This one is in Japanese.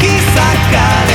き裂かれ